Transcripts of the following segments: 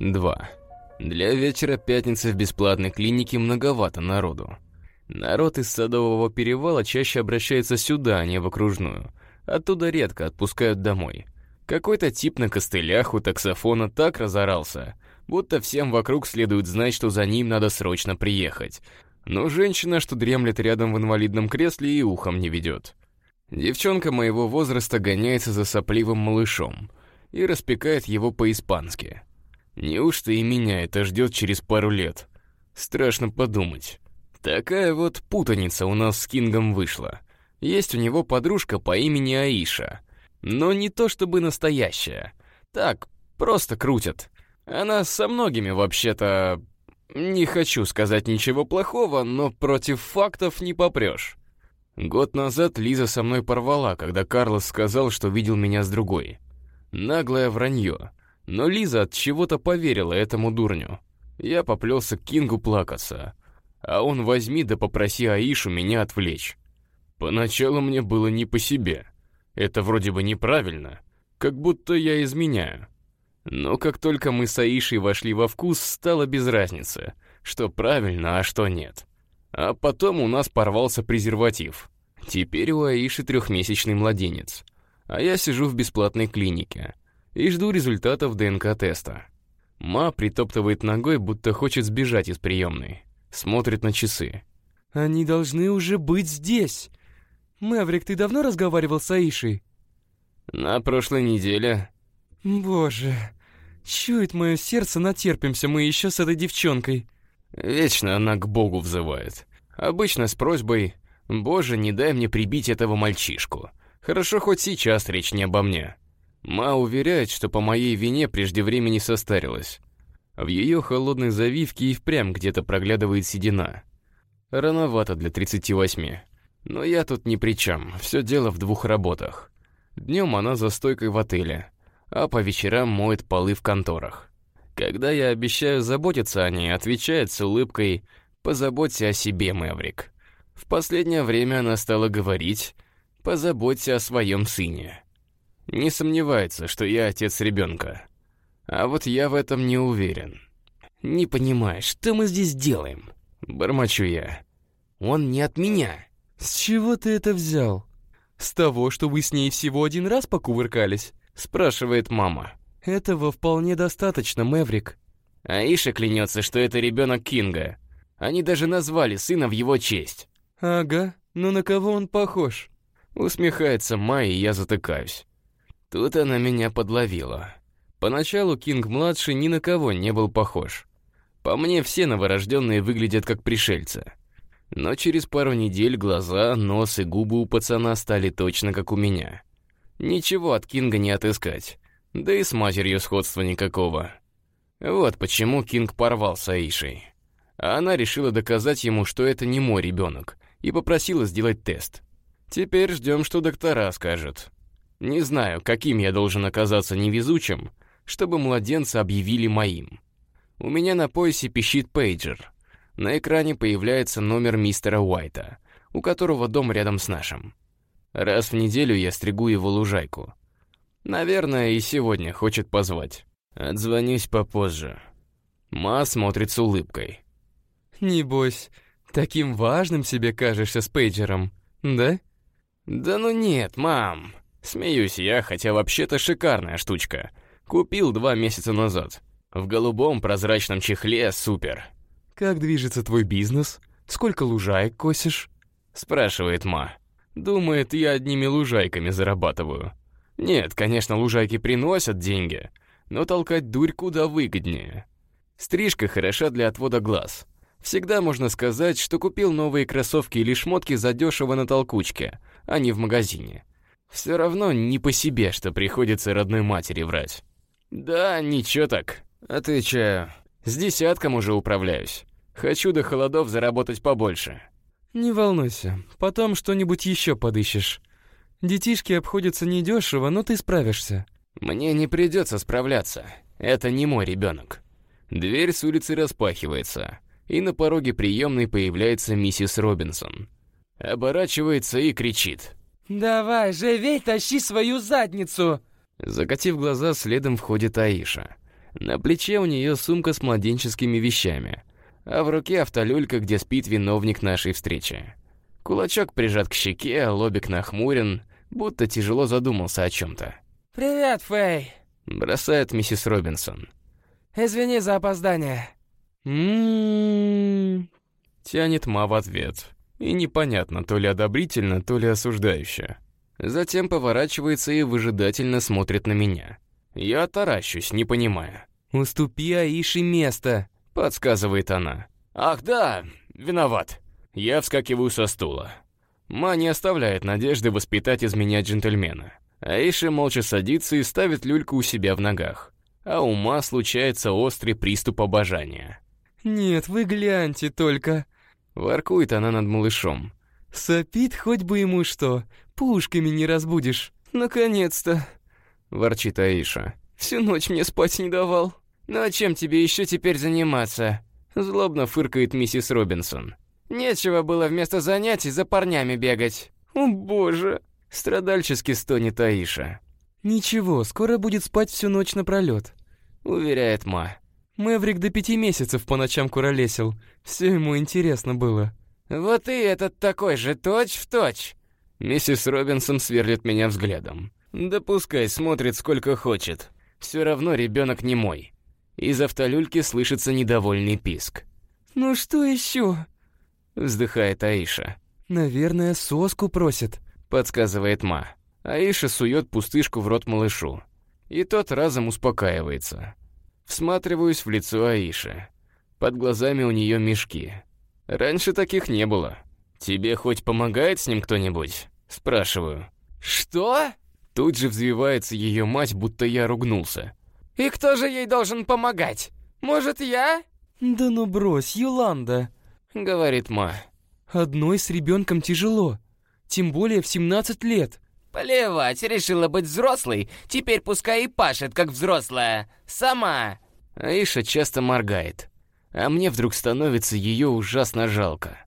2. Для вечера пятницы в бесплатной клинике многовато народу. Народ из Садового перевала чаще обращается сюда, а не в окружную. Оттуда редко отпускают домой. Какой-то тип на костылях у таксофона так разорался, будто всем вокруг следует знать, что за ним надо срочно приехать. Но женщина, что дремлет рядом в инвалидном кресле, и ухом не ведет. Девчонка моего возраста гоняется за сопливым малышом и распекает его по-испански. Неужто и меня это ждет через пару лет? Страшно подумать. Такая вот путаница у нас с Кингом вышла. Есть у него подружка по имени Аиша. Но не то чтобы настоящая. Так, просто крутят. Она со многими вообще-то... Не хочу сказать ничего плохого, но против фактов не попрешь. Год назад Лиза со мной порвала, когда Карлос сказал, что видел меня с другой. Наглое вранье. Но Лиза от чего-то поверила этому дурню. Я поплелся к Кингу плакаться. А он возьми да попроси Аишу меня отвлечь. Поначалу мне было не по себе. Это вроде бы неправильно. Как будто я изменяю. Но как только мы с Аишей вошли во вкус, стало без разницы, что правильно, а что нет. А потом у нас порвался презерватив. Теперь у Аиши трехмесячный младенец. А я сижу в бесплатной клинике и жду результатов ДНК-теста. Ма притоптывает ногой, будто хочет сбежать из приемной. Смотрит на часы. «Они должны уже быть здесь!» «Мэврик, ты давно разговаривал с Аишей?» «На прошлой неделе», Боже, чует мое сердце, натерпимся мы еще с этой девчонкой. Вечно она к Богу взывает. Обычно с просьбой «Боже, не дай мне прибить этого мальчишку». Хорошо, хоть сейчас речь не обо мне. Ма уверяет, что по моей вине прежде времени состарилась. В ее холодной завивке и впрямь где-то проглядывает седина. Рановато для 38. Но я тут ни при чем, все дело в двух работах. Днем она за стойкой в отеле, а по вечерам моет полы в конторах. Когда я обещаю заботиться о ней, отвечает с улыбкой «Позаботься о себе, Мэврик». В последнее время она стала говорить «Позаботься о своем сыне». Не сомневается, что я отец ребенка. А вот я в этом не уверен. «Не понимаешь, что мы здесь делаем?» Бормочу я. «Он не от меня». «С чего ты это взял? С того, что вы с ней всего один раз покувыркались?» спрашивает мама. Этого вполне достаточно, Мэврик. Аиша клянется, что это ребенок Кинга. Они даже назвали сына в его честь. Ага, но на кого он похож? Усмехается Май, и я затыкаюсь. Тут она меня подловила. Поначалу Кинг-младший ни на кого не был похож. По мне, все новорожденные выглядят как пришельцы. Но через пару недель глаза, нос и губы у пацана стали точно как у меня. Ничего от Кинга не отыскать. Да и с матерью сходства никакого. Вот почему Кинг порвал с Аишей. А она решила доказать ему, что это не мой ребенок, и попросила сделать тест. Теперь ждем, что доктора скажут. Не знаю, каким я должен оказаться невезучим, чтобы младенца объявили моим. У меня на поясе пищит пейджер. На экране появляется номер мистера Уайта, у которого дом рядом с нашим. Раз в неделю я стригу его лужайку. Наверное, и сегодня хочет позвать. Отзвонюсь попозже. Ма смотрит с улыбкой. «Небось, таким важным себе кажешься с пейджером, да?» «Да ну нет, мам!» Смеюсь я, хотя вообще-то шикарная штучка. Купил два месяца назад. В голубом прозрачном чехле супер. «Как движется твой бизнес? Сколько лужаек косишь?» Спрашивает Ма. Думает, я одними лужайками зарабатываю. Нет, конечно, лужайки приносят деньги, но толкать дурь куда выгоднее. Стрижка хороша для отвода глаз. Всегда можно сказать, что купил новые кроссовки или шмотки задешево на толкучке, а не в магазине. Все равно не по себе, что приходится родной матери врать. Да, ничего так. Отвечаю. С десятком уже управляюсь. Хочу до холодов заработать побольше. «Не волнуйся, потом что-нибудь еще подыщешь. Детишки обходятся недешево, но ты справишься». «Мне не придется справляться. Это не мой ребенок». Дверь с улицы распахивается, и на пороге приемной появляется миссис Робинсон. Оборачивается и кричит. «Давай, живей, тащи свою задницу!» Закатив глаза, следом входит Аиша. На плече у нее сумка с младенческими вещами, а в руке автолюлька, где спит виновник нашей встречи. Кулачок прижат к щеке, а лобик нахмурен, будто тяжело задумался о чем-то. «Привет, Фэй!» — бросает миссис Робинсон. «Извини за опоздание». «М-м-м...» Тянет Ма в ответ. И непонятно, то ли одобрительно, то ли осуждающе. Затем поворачивается и выжидательно смотрит на меня. Я таращусь, не понимая. «Уступи Аише место», — подсказывает она. «Ах да, виноват». Я вскакиваю со стула. Ма не оставляет надежды воспитать из меня джентльмена. Аиша молча садится и ставит люльку у себя в ногах. А у Ма случается острый приступ обожания. «Нет, вы гляньте только!» Воркует она над малышом. «Сопит хоть бы ему что, пушками не разбудишь». «Наконец-то!» Ворчит Аиша. «Всю ночь мне спать не давал». «Ну а чем тебе еще теперь заниматься?» Злобно фыркает миссис Робинсон. «Нечего было вместо занятий за парнями бегать». «О боже!» Страдальчески стонет Аиша. «Ничего, скоро будет спать всю ночь напролёт», — уверяет Ма. Мэврик до пяти месяцев по ночам куролесил. Все ему интересно было. «Вот и этот такой же, точь-в-точь!» Миссис Робинсон сверлит меня взглядом. «Да пускай смотрит сколько хочет. Все равно ребенок не мой». Из автолюльки слышится недовольный писк. «Ну что еще? Вздыхает Аиша. «Наверное, соску просит», — подсказывает Ма. Аиша сует пустышку в рот малышу. И тот разом успокаивается. Всматриваюсь в лицо Аиши. Под глазами у нее мешки. Раньше таких не было. «Тебе хоть помогает с ним кто-нибудь?» Спрашиваю. «Что?» Тут же взвивается ее мать, будто я ругнулся. «И кто же ей должен помогать? Может, я?» «Да ну брось, Юланда!» — говорит Ма. «Одной с ребенком тяжело. Тем более в 17 лет». «Плевать, решила быть взрослой. Теперь пускай и пашет, как взрослая. Сама!» Аиша часто моргает. А мне вдруг становится ее ужасно жалко.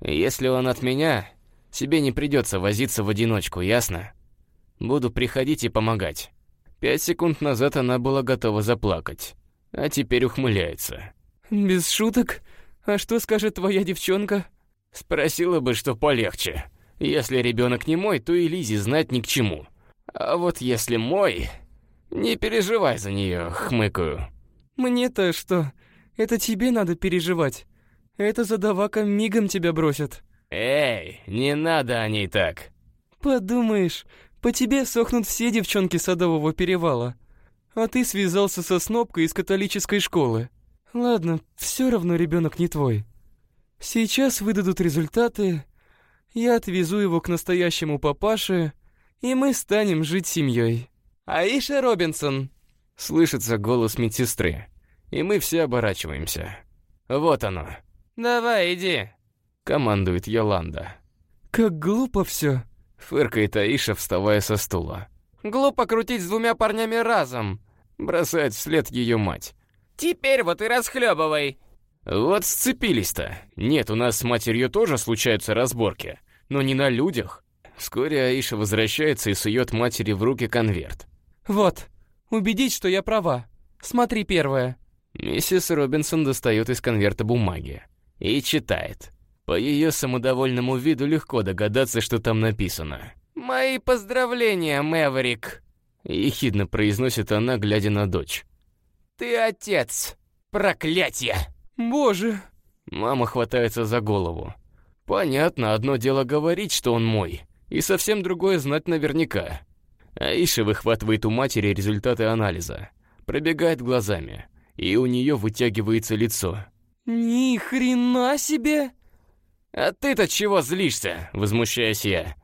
Если он от меня, тебе не придется возиться в одиночку, ясно? Буду приходить и помогать. Пять секунд назад она была готова заплакать, а теперь ухмыляется. «Без шуток? А что скажет твоя девчонка?» Спросила бы, что полегче. Если ребенок не мой, то и Лизе знать ни к чему. А вот если мой... Не переживай за нее, хмыкаю. «Мне-то что? Это тебе надо переживать. Это задавака мигом тебя бросит». «Эй, не надо о ней так». «Подумаешь, по тебе сохнут все девчонки Садового перевала. А ты связался со снопкой из католической школы. Ладно, все равно ребенок не твой. Сейчас выдадут результаты, я отвезу его к настоящему папаше, и мы станем жить семьей. Аиша Робинсон!» Слышится голос медсестры, и мы все оборачиваемся. Вот оно. «Давай, иди!» — командует Йоланда. «Как глупо все!» Фыркает Аиша, вставая со стула. «Глупо крутить с двумя парнями разом!» Бросает вслед ее мать. «Теперь вот и расхлебывай!» Вот сцепились-то. Нет, у нас с матерью тоже случаются разборки. Но не на людях. Вскоре Аиша возвращается и сует матери в руки конверт. «Вот, убедить, что я права. Смотри первое». Миссис Робинсон достает из конверта бумаги и читает. По ее самодовольному виду легко догадаться, что там написано. «Мои поздравления, Мэврик!» Ехидно произносит она, глядя на дочь. «Ты отец! Проклятье!» «Боже!» Мама хватается за голову. «Понятно, одно дело говорить, что он мой, и совсем другое знать наверняка». Аиша выхватывает у матери результаты анализа, пробегает глазами, и у нее вытягивается лицо. «Ни хрена себе!» «А ты-то чего злишься?» — возмущаюсь я.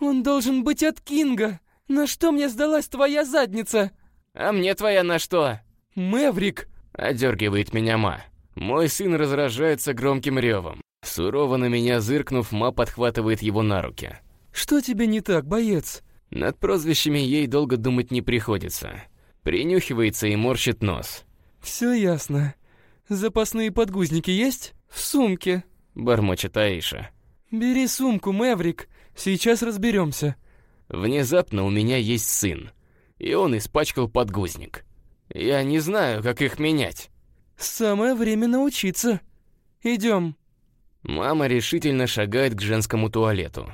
«Он должен быть от Кинга! На что мне сдалась твоя задница?» «А мне твоя на что?» «Мэврик!» — одергивает меня Ма. Мой сын разражается громким ревом. Сурово на меня зыркнув, Ма подхватывает его на руки. «Что тебе не так, боец?» Над прозвищами ей долго думать не приходится. Принюхивается и морщит нос. «Все ясно. Запасные подгузники есть?» «В сумке», — бормочет Аиша. «Бери сумку, Мэврик. Сейчас разберемся». Внезапно у меня есть сын. И он испачкал подгузник. Я не знаю, как их менять. Самое время научиться. Идем. Мама решительно шагает к женскому туалету.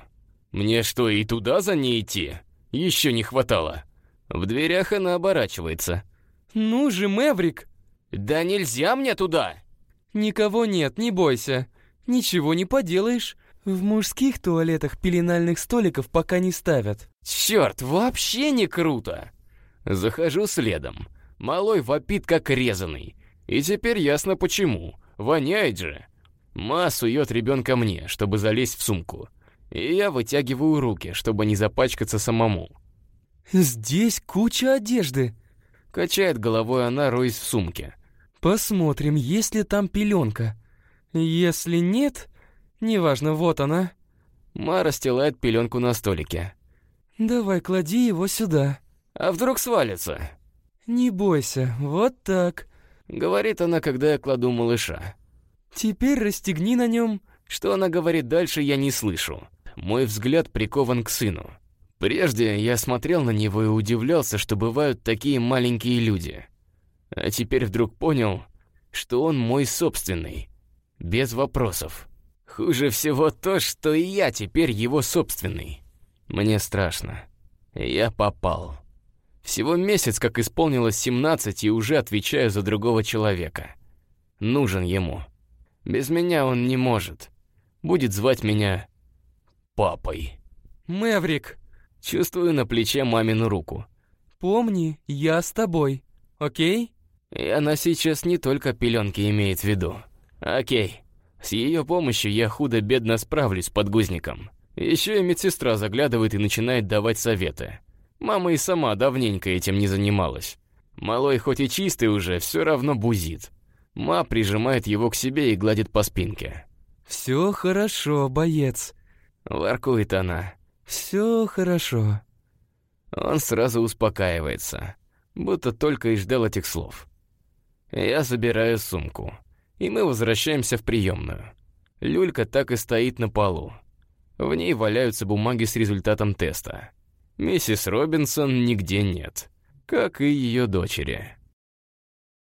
Мне что, и туда за ней идти? Еще не хватало. В дверях она оборачивается. Ну же, Мэврик. Да нельзя мне туда. Никого нет, не бойся. Ничего не поделаешь. В мужских туалетах пеленальных столиков пока не ставят. Черт, вообще не круто. Захожу следом. Малой вопит как резанный. И теперь ясно почему. Воняет же. Ма сует ребенка мне, чтобы залезть в сумку. И я вытягиваю руки, чтобы не запачкаться самому. Здесь куча одежды. Качает головой она, роясь в сумке. Посмотрим, есть ли там пеленка. Если нет, неважно, вот она. Ма расстилает пеленку на столике. Давай, клади его сюда. А вдруг свалится? Не бойся, вот так. Говорит она, когда я кладу малыша. Теперь расстегни на нем. Что она говорит дальше, я не слышу. Мой взгляд прикован к сыну. Прежде я смотрел на него и удивлялся, что бывают такие маленькие люди. А теперь вдруг понял, что он мой собственный. Без вопросов. Хуже всего то, что и я теперь его собственный. Мне страшно. Я попал. Всего месяц, как исполнилось 17, и уже отвечаю за другого человека. Нужен ему. Без меня он не может. Будет звать меня папой. Мэврик, Чувствую на плече мамину руку. помни, я с тобой. Окей? И она сейчас не только пеленки имеет в виду. Окей. С ее помощью я худо-бедно справлюсь с подгузником. Еще и медсестра заглядывает и начинает давать советы. Мама и сама давненько этим не занималась. Малой хоть и чистый уже, все равно бузит. Ма прижимает его к себе и гладит по спинке. Все хорошо, боец. Воркует она. Все хорошо. Он сразу успокаивается, будто только и ждал этих слов. Я забираю сумку, и мы возвращаемся в приемную. Люлька так и стоит на полу. В ней валяются бумаги с результатом теста. Миссис Робинсон нигде нет, как и ее дочери.